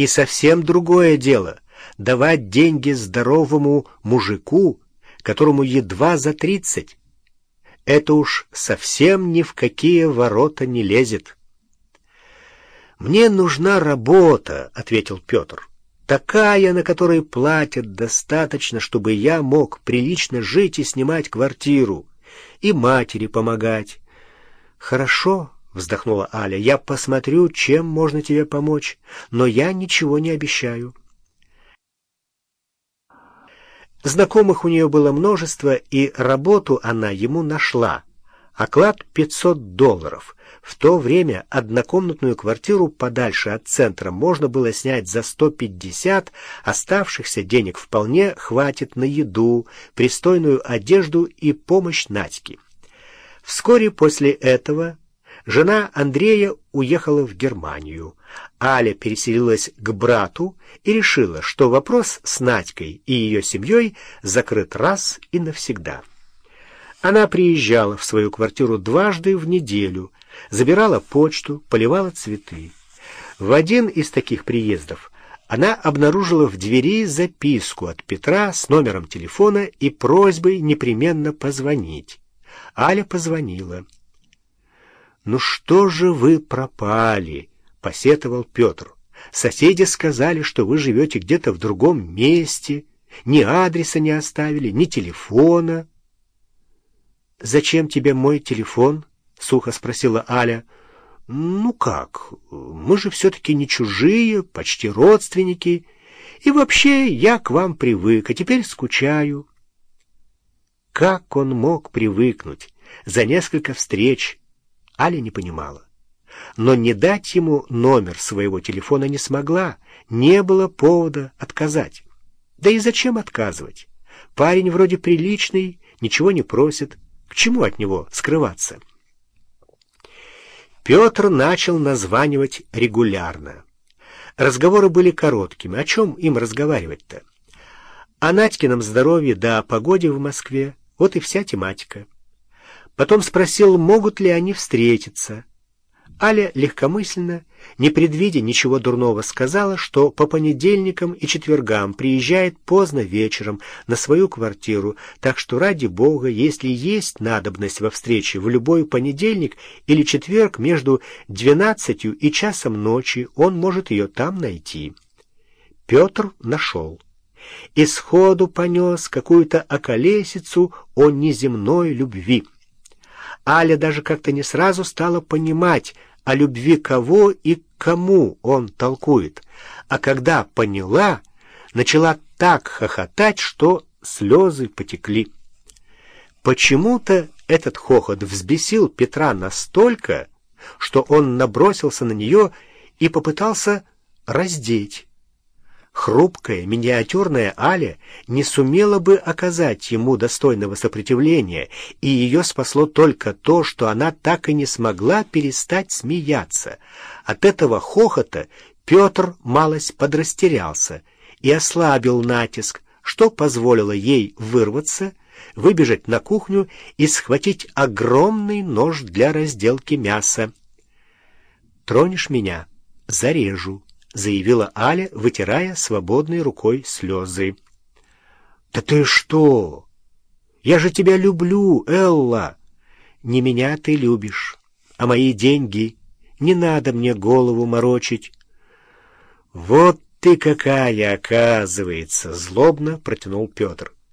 И совсем другое дело — давать деньги здоровому мужику, которому едва за тридцать. Это уж совсем ни в какие ворота не лезет. «Мне нужна работа», — ответил Петр. «Такая, на которой платят достаточно, чтобы я мог прилично жить и снимать квартиру, и матери помогать». «Хорошо», — вздохнула Аля, — «я посмотрю, чем можно тебе помочь, но я ничего не обещаю». Знакомых у нее было множество, и работу она ему нашла. Оклад 500 долларов. В то время однокомнатную квартиру подальше от центра можно было снять за 150, оставшихся денег вполне хватит на еду, пристойную одежду и помощь Надьке. Вскоре после этого Жена Андрея уехала в Германию. Аля переселилась к брату и решила, что вопрос с Надькой и ее семьей закрыт раз и навсегда. Она приезжала в свою квартиру дважды в неделю, забирала почту, поливала цветы. В один из таких приездов она обнаружила в двери записку от Петра с номером телефона и просьбой непременно позвонить. Аля позвонила. «Ну что же вы пропали?» — посетовал Петр. «Соседи сказали, что вы живете где-то в другом месте, ни адреса не оставили, ни телефона». «Зачем тебе мой телефон?» — сухо спросила Аля. «Ну как, мы же все-таки не чужие, почти родственники, и вообще я к вам привык, а теперь скучаю». Как он мог привыкнуть? За несколько встреч Аля не понимала. Но не дать ему номер своего телефона не смогла, не было повода отказать. Да и зачем отказывать? Парень вроде приличный, ничего не просит. К чему от него скрываться? Петр начал названивать регулярно. Разговоры были короткими. О чем им разговаривать-то? О Надькином здоровье да о погоде в Москве. Вот и вся тематика. Потом спросил, могут ли они встретиться. Аля легкомысленно, не предвидя ничего дурного, сказала, что по понедельникам и четвергам приезжает поздно вечером на свою квартиру, так что, ради бога, если есть надобность во встрече в любой понедельник или четверг между двенадцатью и часом ночи, он может ее там найти. Петр нашел. Исходу понес какую-то околесицу о неземной любви. Аля даже как-то не сразу стала понимать, о любви кого и кому он толкует. А когда поняла, начала так хохотать, что слезы потекли. Почему-то этот хохот взбесил Петра настолько, что он набросился на нее и попытался раздеть хрупкая, миниатюрная Аля не сумела бы оказать ему достойного сопротивления, и ее спасло только то, что она так и не смогла перестать смеяться. От этого хохота Петр малость подрастерялся и ослабил натиск, что позволило ей вырваться, выбежать на кухню и схватить огромный нож для разделки мяса. «Тронешь меня — зарежу», — заявила Аля, вытирая свободной рукой слезы. «Да ты что? Я же тебя люблю, Элла!» «Не меня ты любишь, а мои деньги. Не надо мне голову морочить». «Вот ты какая, оказывается!» — злобно протянул Петр.